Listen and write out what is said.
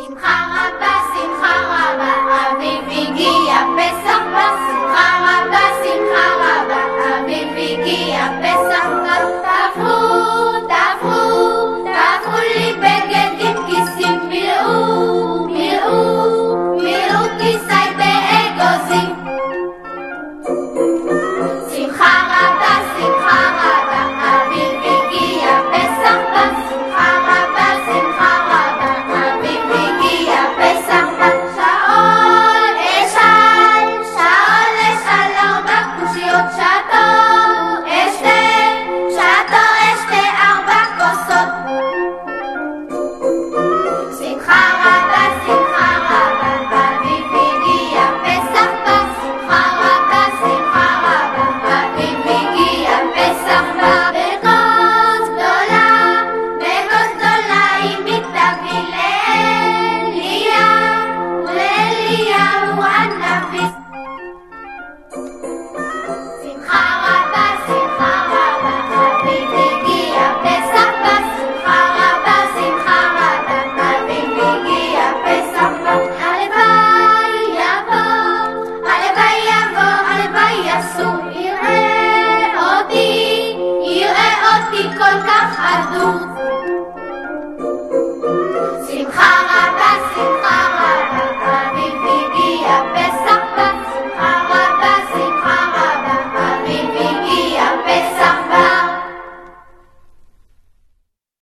בשמחה רבה. אחדות. שמחה רבה